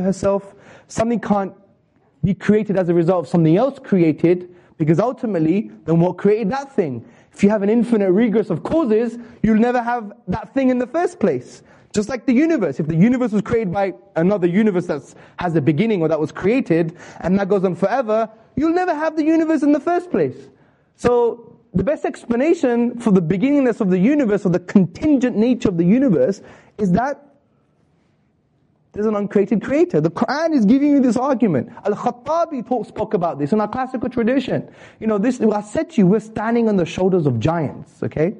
after herself. Something can't be created as a result of something else created, because ultimately, then what created that thing? If you have an infinite regress of causes, you'll never have that thing in the first place. Just like the universe. If the universe was created by another universe that has a beginning or that was created, and that goes on forever, you'll never have the universe in the first place. So, the best explanation for the beginningness of the universe or the contingent nature of the universe is that there's an uncreated creator. The Quran is giving you this argument. Al-Khattabi talk, spoke about this in our classical tradition. You know, this, I said to you, we're standing on the shoulders of giants, okay?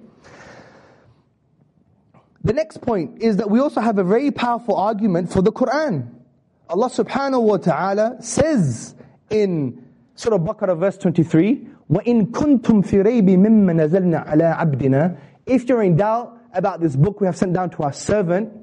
The next point is that we also have a very powerful argument for the Quran. Allah subhanahu wa ta'ala says in Surah Baqarah verse 23, وَإِن كُنْتُمْ فِي رَيْبٍ مِمَّا نَزَلْنَا عَلَىٰ عَبْدِنَا If you're in doubt about this book we have sent down to our servant,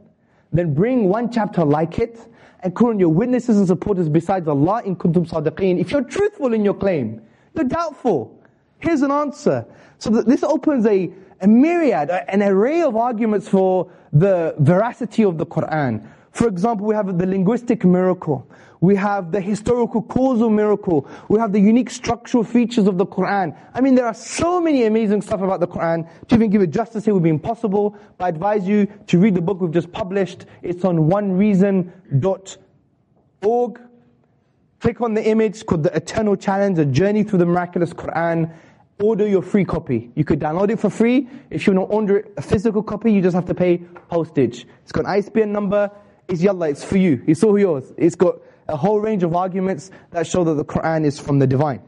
then bring one chapter like it and call on your witnesses and supporters besides Allah in kuntum sadiqeen. If you're truthful in your claim, you're doubtful. Here's an answer. So this opens a, a myriad, an array of arguments for the veracity of the Quran. For example, we have the linguistic miracle. We have the historical causal miracle. We have the unique structural features of the Quran. I mean, there are so many amazing stuff about the Quran. To even give it justice here would be impossible. But I advise you to read the book we've just published. It's on onereason.org. Click on the image called The Eternal Challenge, A Journey Through the Miraculous Quran. Order your free copy. You could download it for free. If you want to order a physical copy, you just have to pay postage. It's got an ISBN number. It's yalla, it's for you. It's all yours. It's got a whole range of arguments that show that the Quran is from the divine.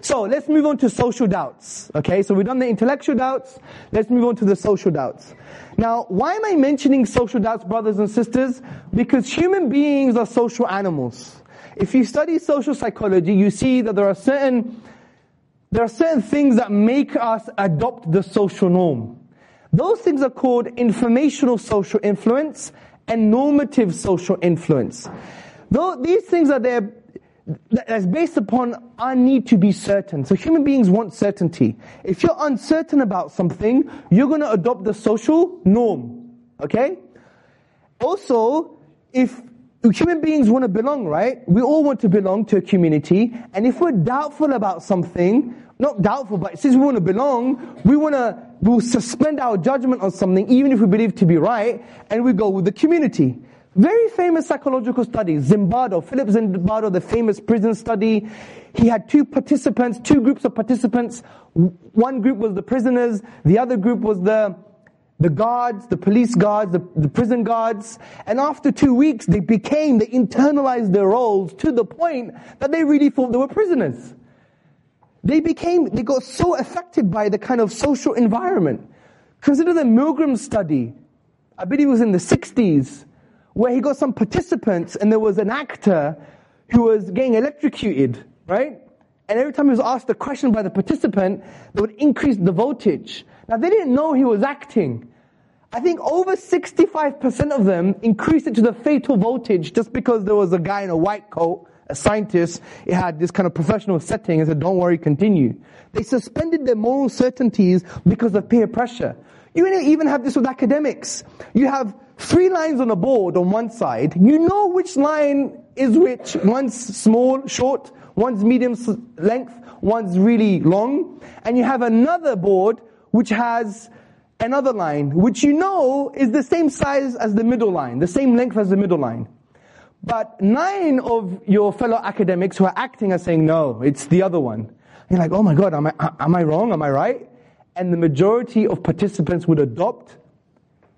So let's move on to social doubts. Okay, so we've done the intellectual doubts. Let's move on to the social doubts. Now, why am I mentioning social doubts, brothers and sisters? Because human beings are social animals. If you study social psychology, you see that there are certain there are certain things that make us adopt the social norm. Those things are called informational social influence and normative social influence. Though these things are there that's based upon our need to be certain. So human beings want certainty. If you're uncertain about something, you're going to adopt the social norm. Okay? Also, if human beings want to belong, right? We all want to belong to a community. And if we're doubtful about something, not doubtful, but since we want to belong, we want to, we'll suspend our judgment on something, even if we believe to be right, and we go with the community. Very famous psychological study, Zimbardo, Philip Zimbardo, the famous prison study. He had two participants, two groups of participants. One group was the prisoners, the other group was the, the guards, the police guards, the, the prison guards. And after two weeks, they became, they internalized their roles to the point that they really thought they were prisoners. They became, they got so affected by the kind of social environment. Consider the Milgram study. I believe it was in the 60s where he got some participants and there was an actor who was getting electrocuted, right? And every time he was asked a question by the participant, they would increase the voltage. Now they didn't know he was acting. I think over 65% of them increased it to the fatal voltage just because there was a guy in a white coat, a scientist, it had this kind of professional setting and said, don't worry, continue. They suspended their moral certainties because of peer pressure. You even have this with academics. You have three lines on a board on one side. You know which line is which. One's small, short, one's medium length, one's really long. And you have another board which has another line, which you know is the same size as the middle line, the same length as the middle line. But nine of your fellow academics who are acting are saying, no, it's the other one. You're like, oh my God, am I, am I wrong? Am I right? and the majority of participants would adopt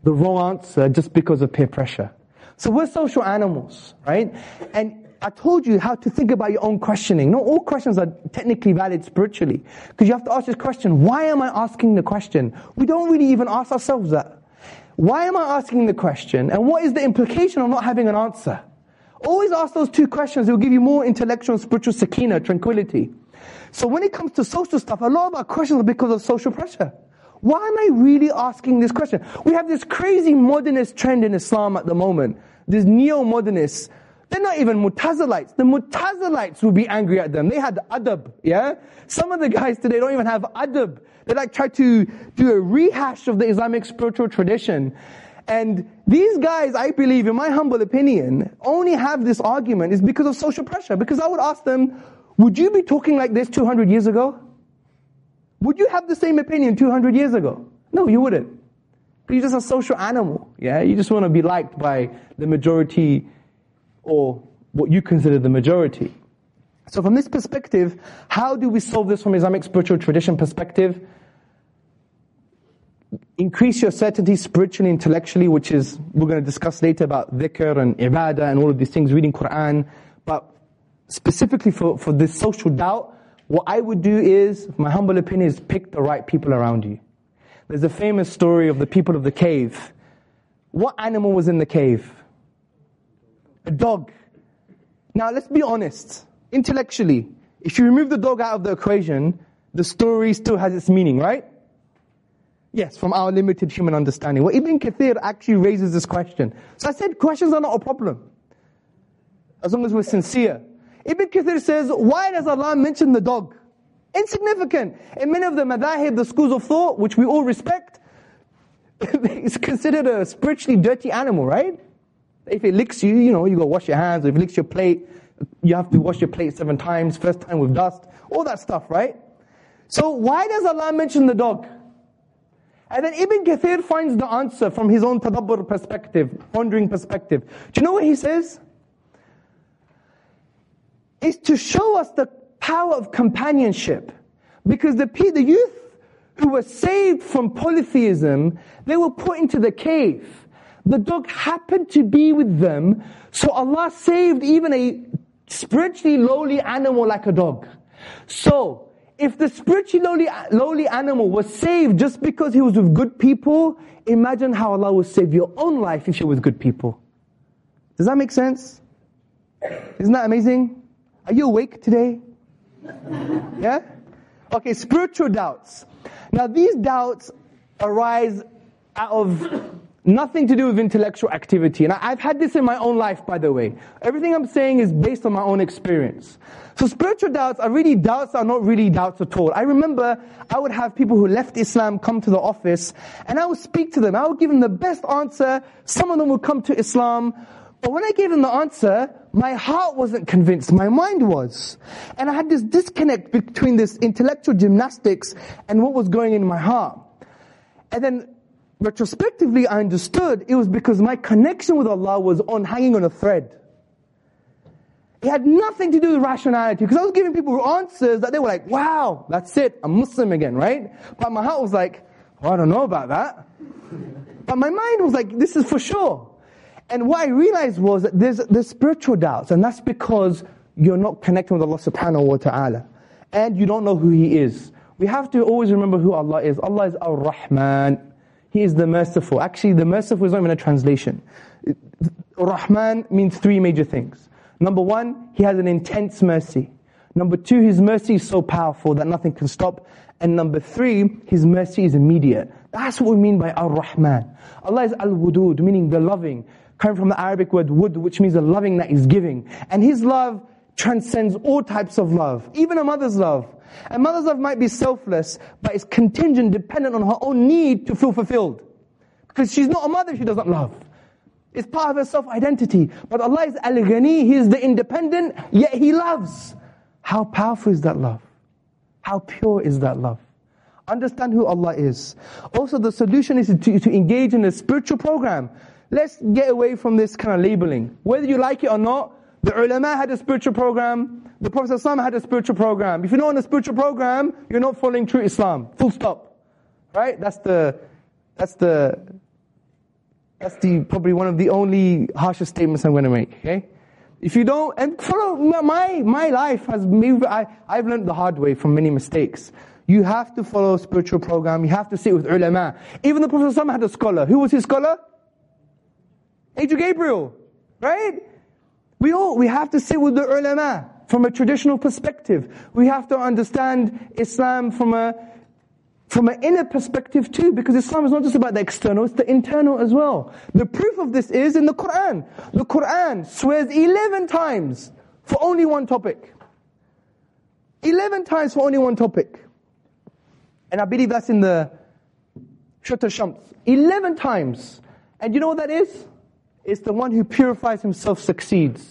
the wrong answer just because of peer pressure. So we're social animals, right? And I told you how to think about your own questioning. Not all questions are technically valid spiritually. Because you have to ask this question, why am I asking the question? We don't really even ask ourselves that. Why am I asking the question? And what is the implication of not having an answer? Always ask those two questions. It will give you more intellectual and spiritual sakina, tranquility. So when it comes to social stuff, a lot of our questions are because of social pressure. Why am I really asking this question? We have this crazy modernist trend in Islam at the moment. These neo-modernists. They're not even Mutazilites. The Mutazilites will be angry at them. They had adab, yeah? Some of the guys today don't even have adab. They like try to do a rehash of the Islamic spiritual tradition. And these guys, I believe, in my humble opinion, only have this argument is because of social pressure. Because I would ask them, would you be talking like this 200 years ago? Would you have the same opinion 200 years ago? No, you wouldn't. You're just a social animal. Yeah, you just want to be liked by the majority or what you consider the majority. So from this perspective, how do we solve this from Islamic spiritual tradition perspective? Increase your certainty spiritually, intellectually, which is, we're going to discuss later about dhikr and ibadah and all of these things, reading Quran. But specifically for, for this social doubt, what I would do is, my humble opinion is pick the right people around you. There's a famous story of the people of the cave. What animal was in the cave? A dog. Now let's be honest. Intellectually, if you remove the dog out of the equation, the story still has its meaning, right? Yes, from our limited human understanding. Well, Ibn Kathir actually raises this question. So I said questions are not a problem. As long as we're sincere. Ibn Kathir says, why does Allah mention the dog? Insignificant. In many of the madahib, the schools of thought, which we all respect, it's considered a spiritually dirty animal, right? If it licks you, you know, you go wash your hands. If it licks your plate, you have to wash your plate seven times, first time with dust, all that stuff, right? So why does Allah mention the dog? And then Ibn Kathir finds the answer from his own tadabbur perspective, pondering perspective. Do you know what he says? Is to show us the power of companionship. Because the, the youth who were saved from polytheism, they were put into the cave. The dog happened to be with them, so Allah saved even a spiritually lowly animal like a dog. So, if the spiritually lowly, animal was saved just because he was with good people, imagine how Allah will save your own life if you're with good people. Does that make sense? Isn't that amazing? Are you awake today? Yeah? Okay, spiritual doubts. Now, these doubts arise out of nothing to do with intellectual activity. And I've had this in my own life, by the way. Everything I'm saying is based on my own experience. So spiritual doubts are really doubts are not really doubts at all. I remember I would have people who left Islam come to the office and I would speak to them. I would give them the best answer. Some of them would come to Islam. But when I gave them the answer, my heart wasn't convinced, my mind was. And I had this disconnect between this intellectual gymnastics and what was going in my heart. And then retrospectively I understood it was because my connection with Allah was on hanging on a thread. It had nothing to do with rationality because I was giving people answers that they were like, wow, that's it, I'm Muslim again, right? But my heart was like, well, I don't know about that. But my mind was like, this is for sure. And what I realized was that there's, there's spiritual doubts, and that's because you're not connecting with Allah subhanahu wa ta'ala. And you don't know who He is. We have to always remember who Allah is. Allah is Ar-Rahman. He is the merciful. Actually, the merciful is not even a translation. Rahman means three major things. Number one, He has an intense mercy. Number two, His mercy is so powerful that nothing can stop. And number three, His mercy is immediate. That's what we mean by Ar-Rahman. Allah is Al-Wudud, meaning the loving coming from the Arabic word wud, which means the loving that is giving. And his love transcends all types of love, even a mother's love. A mother's love might be selfless, but it's contingent, dependent on her own need to feel fulfilled. Because she's not a mother she doesn't love. It's part of her self-identity. But Allah is al-ghani, He is the independent, yet He loves. How powerful is that love? How pure is that love? Understand who Allah is. Also, the solution is to, to engage in a spiritual program Let's get away from this kind of labeling. Whether you like it or not, the ulama had a spiritual program, the Prophet ﷺ had a spiritual program. If you're not on a spiritual program, you're not following true Islam. Full stop. Right? That's the, that's the, that's the, probably one of the only harshest statements I'm going to make, okay? If you don't, and follow, my, my life has moved, I, I've learned the hard way from many mistakes. You have to follow a spiritual program, you have to sit with ulama. Even the Prophet ﷺ had a scholar. Who was his scholar? Angel Gabriel, right? We all, we have to sit with the ulama from a traditional perspective. We have to understand Islam from a, from an inner perspective too, because Islam is not just about the external, it's the internal as well. The proof of this is in the Quran. The Quran swears 11 times for only one topic. 11 times for only one topic. And I believe that's in the Surat Shams. 11 times And you know what that is? It's the one who purifies himself succeeds.